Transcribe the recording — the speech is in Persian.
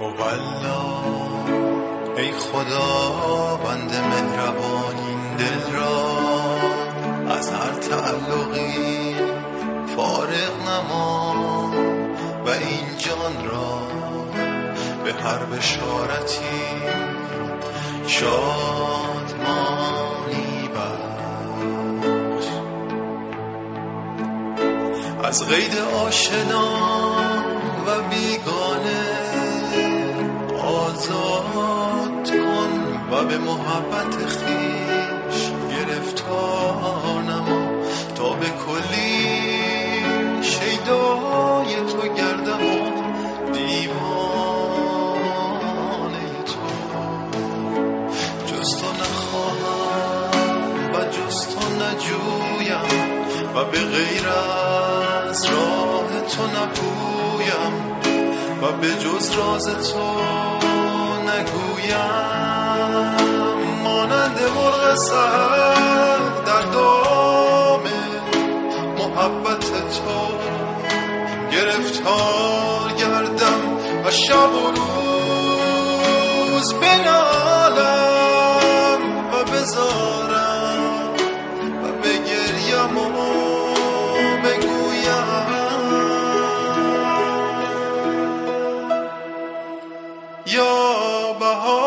والله ای خدا بند مهربان این دل را. از هر تعلقی فارغ نما و این جان را به هر بشارتی شادمانی بخش. از غید آشنا به محبت خیش نما تا به کلی شیدای تو گردم و دیوانه تو. جز تو نخواهم و جز تو نجویم و به غیر از راه تو نپویم و به جز راز تو نگویم. مانند مرغ سهر در دام محبت تو گرفتار گردم و شب و روز بنالم و بزارم. all my heart.